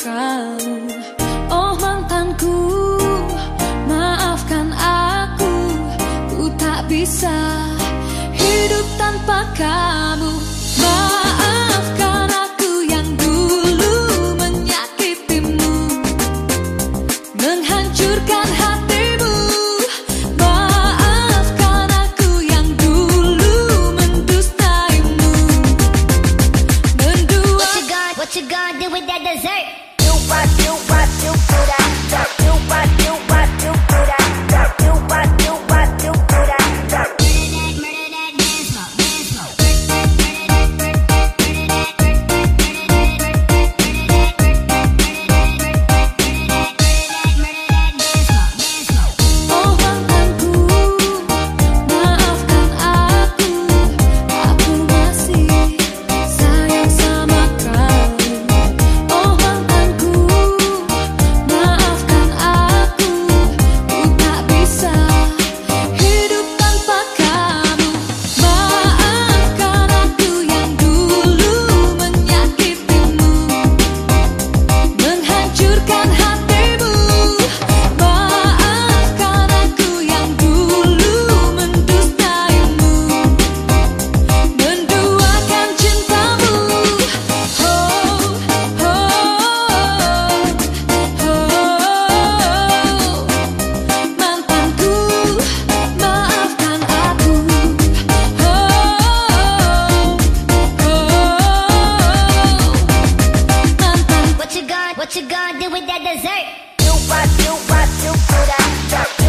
kamu Oh mantanku Maafkan aku. Ku tak bisa Hidup tanpa kamu. What you gonna do with that dessert? Do what, do what, do, do that.